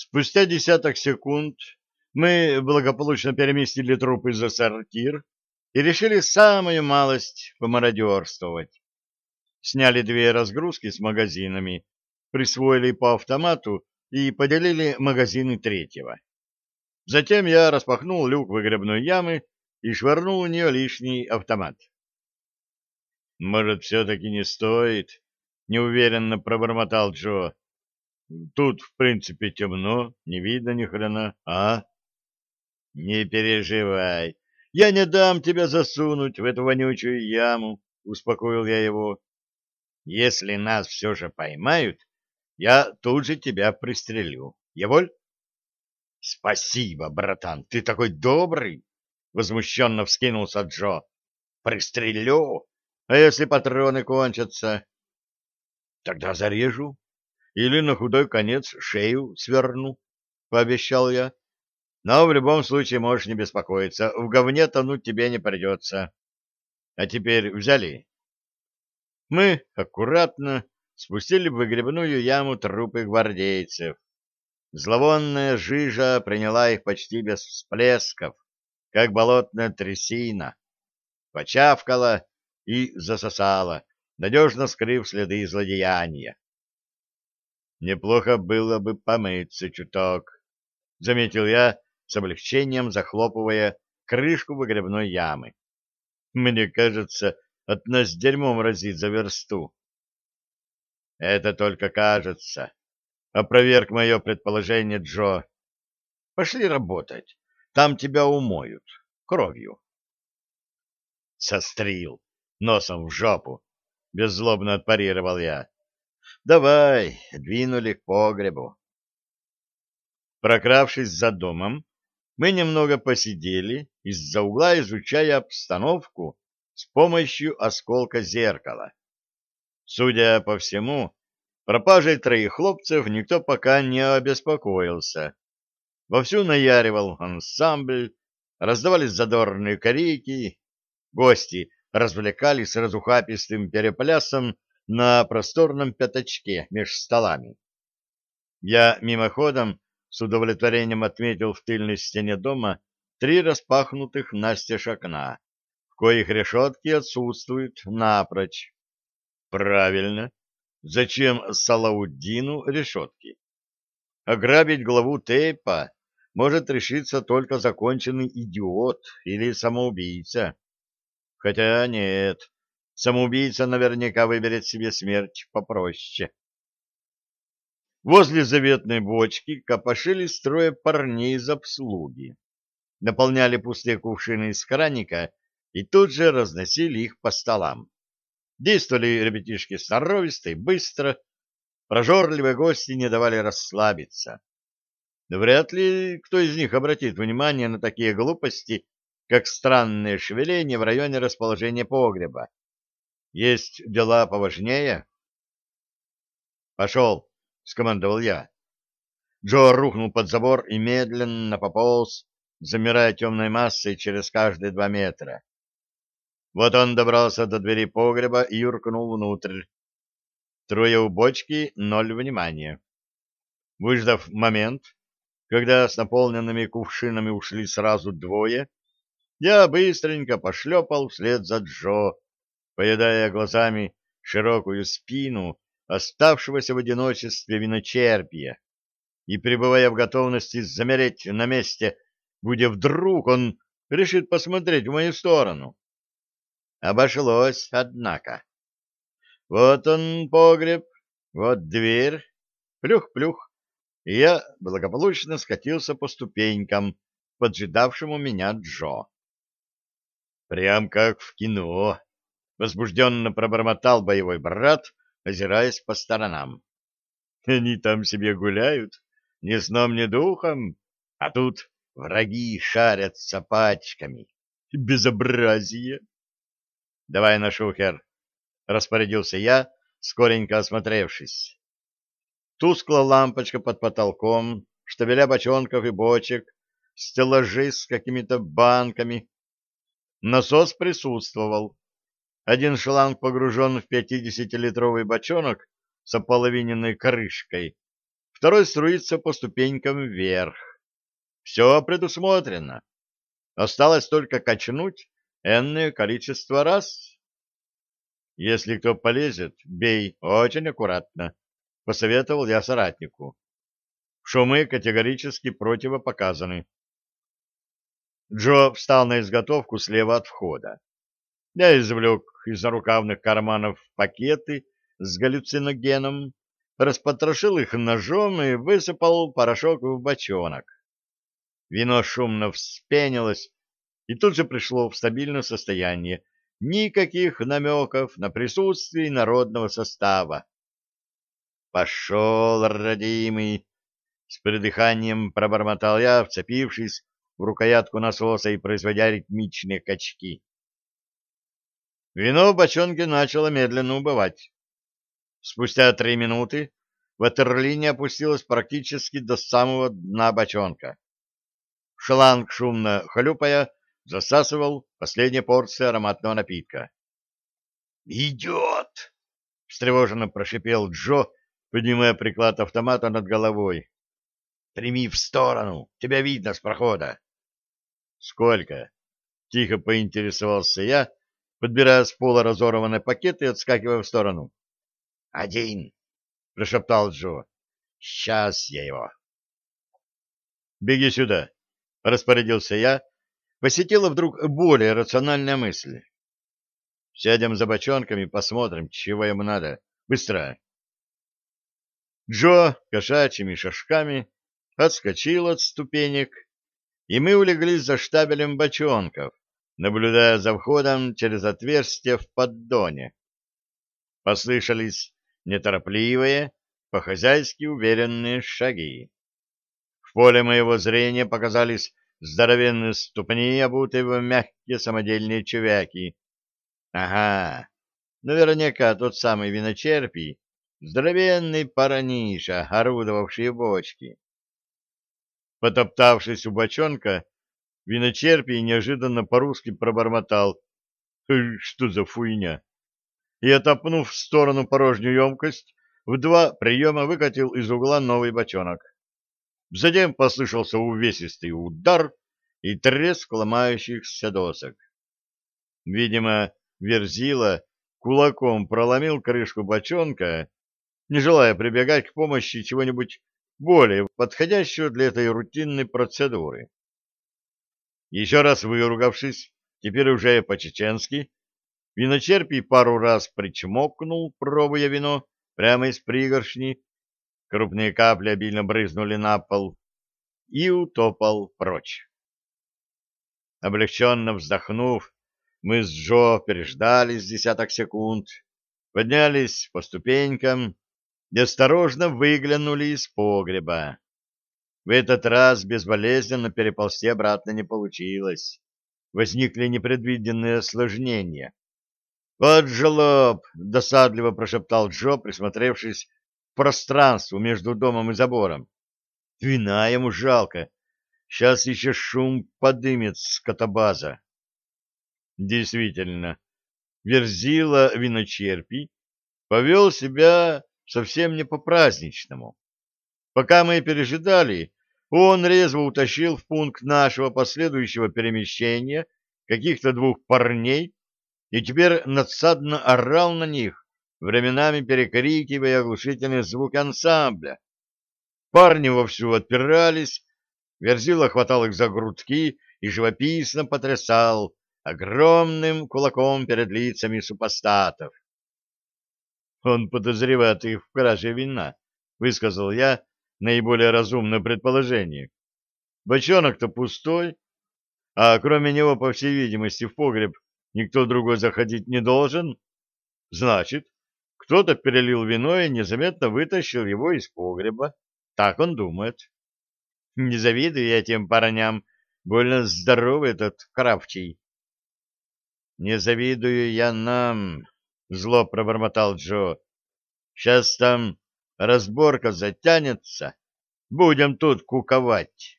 Спустя десяток секунд мы благополучно переместили трупы за сортир и решили самую малость помародерствовать. Сняли две разгрузки с магазинами, присвоили по автомату и поделили магазины третьего. Затем я распахнул люк выгребной ямы и швырнул в нее лишний автомат. «Может, все-таки не стоит?» — неуверенно пробормотал Джо. «Тут, в принципе, темно, не видно ни хрена, а?» «Не переживай, я не дам тебя засунуть в эту вонючую яму», — успокоил я его. «Если нас все же поймают, я тут же тебя пристрелю. Я воль?» «Спасибо, братан, ты такой добрый!» — возмущенно вскинулся Джо. «Пристрелю! А если патроны кончатся?» «Тогда зарежу. Или на худой конец шею сверну», — пообещал я. «Но в любом случае можешь не беспокоиться. В говне тонуть тебе не придется. А теперь взяли?» Мы аккуратно спустили в выгребную яму трупы гвардейцев. Зловонная жижа приняла их почти без всплесков, как болотная трясина. Почавкала и засосала, надежно скрыв следы злодеяния. «Неплохо было бы помыться чуток», — заметил я с облегчением, захлопывая крышку выгребной ямы. «Мне кажется, от нас дерьмом разит за версту». «Это только кажется», — опроверг мое предположение Джо. «Пошли работать, там тебя умоют кровью». «Сострил», носом в жопу, — беззлобно отпарировал я. — Давай, двинули к погребу. Прокравшись за домом, мы немного посидели, из-за угла изучая обстановку с помощью осколка зеркала. Судя по всему, пропажей троих хлопцев никто пока не обеспокоился. Вовсю наяривал ансамбль, раздавались задорные корейки, гости развлекались разухапистым переплясом на просторном пятачке меж столами. Я мимоходом с удовлетворением отметил в тыльной стене дома три распахнутых настежь окна, в коих решетки отсутствуют напрочь. Правильно. Зачем Салауддину решетки? Ограбить главу Тейпа может решиться только законченный идиот или самоубийца. Хотя нет, самоубийца наверняка выберет себе смерть попроще. Возле заветной бочки копошились трое парней из обслуги. Наполняли пустые кувшины из краника и тут же разносили их по столам. Действовали ребятишки сноровисто и быстро, прожорливые гости не давали расслабиться. Вряд ли кто из них обратит внимание на такие глупости, как странное шевеление в районе расположения погреба. Есть дела поважнее? «Пошел!» — скомандовал я. Джо рухнул под забор и медленно пополз, замирая темной массой через каждые два метра. Вот он добрался до двери погреба и юркнул внутрь. Трое у бочки — ноль внимания. Выждав момент, когда с наполненными кувшинами ушли сразу двое, я быстренько пошлепал вслед за Джо, поедая глазами широкую спину оставшегося в одиночестве виночерпия и пребывая в готовности замереть на месте, будь вдруг он решит посмотреть в мою сторону. Обошлось, однако. Вот он, погреб, вот дверь, плюх-плюх, и я благополучно скатился по ступенькам, поджидавшему меня Джо. Прям как в кино, возбужденно пробормотал боевой брат, озираясь по сторонам. Они там себе гуляют, ни сном, ни духом, а тут враги шарятся пачками. Безобразие! Давай на шухер, распорядился я, скоренько осмотревшись. Тускла лампочка под потолком, штабеля бочонков и бочек, стеллажи с какими-то банками, Насос присутствовал. Один шланг погружен в 50-литровый бочонок с ополовиненной крышкой, второй струится по ступенькам вверх. Все предусмотрено. Осталось только качнуть энное количество раз. Если кто полезет, бей очень аккуратно, — посоветовал я соратнику. Шумы категорически противопоказаны. Джо встал на изготовку слева от входа. Я извлек из нарукавных карманов пакеты с галлюциногеном, распотрошил их ножом и высыпал порошок в бочонок. Вино шумно вспенилось и тут же пришло в стабильное состояние. Никаких намеков на присутствие народного состава. «Пошел, родимый!» С придыханием пробормотал я, вцепившись в рукоятку насоса и производя ритмичные качки. Вино в бочонке начало медленно убывать. Спустя три минуты ватерлиния опустилась практически до самого дна бочонка. Шланг, шумно хлюпая, засасывал последние порции ароматного напитка. «Идет!» — встревоженно прошипел Джо, поднимая приклад автомата над головой. «Прими в сторону! Тебя видно с прохода!» «Сколько?» — тихо поинтересовался я, подбирая с пола разорванный пакет и отскакивая в сторону. — Один, — прошептал Джо. — Сейчас я его. — Беги сюда, — распорядился я. Посетила вдруг более рациональная мысль. — Сядем за бочонками, посмотрим, чего ему надо. Быстро. Джо кошачьими шажками отскочил от ступенек, и мы улеглись за штабелем бочонков, наблюдая за входом через отверстие в поддоне. Послышались неторопливые, по-хозяйски уверенные шаги. В поле моего зрения показались здоровенные ступни, обутые в мягкие самодельные чувяки. Ага, наверняка тот самый виночерпий, здоровенный параниша, орудовавший бочки. Потоптавшись у бочонка, Виночерпий неожиданно по-русски пробормотал. «Что за фуйня?» И, отопнув в сторону порожнюю емкость, в два приема выкатил из угла новый бочонок. Затем послышался увесистый удар и треск ломающихся досок. Видимо, Верзила кулаком проломил крышку бочонка, не желая прибегать к помощи чего-нибудь более подходящего для этой рутинной процедуры. Еще раз выругавшись, теперь уже по-чеченски, виночерпий пару раз причмокнул, пробуя вино прямо из пригоршни, крупные капли обильно брызнули на пол и утопал прочь. Облегченно вздохнув, мы с Джо переждали десяток секунд, поднялись по ступенькам и осторожно выглянули из погреба. В этот раз безболезненно переползти обратно не получилось. Возникли непредвиденные осложнения. «Вот жлоб!» — досадливо прошептал Джо, присмотревшись к пространству между домом и забором. «Вина ему жалко. Сейчас еще шум подымет скотобаза». Действительно, Верзила виночерпий повел себя совсем не по-праздничному. Пока мы пережидали, он резво утащил в пункт нашего последующего перемещения каких-то двух парней и теперь надсадно орал на них, временами перекрикивая оглушительные звуки ансамбля. Парни вовсю отпирались, Верзила хватал их за грудки и живописно потрясал огромным кулаком перед лицами супостатов. «Он подозревает их в краже вина», — высказал я, наиболее разумное предположение. Бочонок-то пустой, а кроме него, по всей видимости, в погреб никто другой заходить не должен. Значит, кто-то перелил вино и незаметно вытащил его из погреба. Так он думает. Не завидую я тем парням, больно здоровый этот кравчий. Не завидую я нам, зло пробормотал Джо. Сейчас там разборка затянется, будем тут куковать.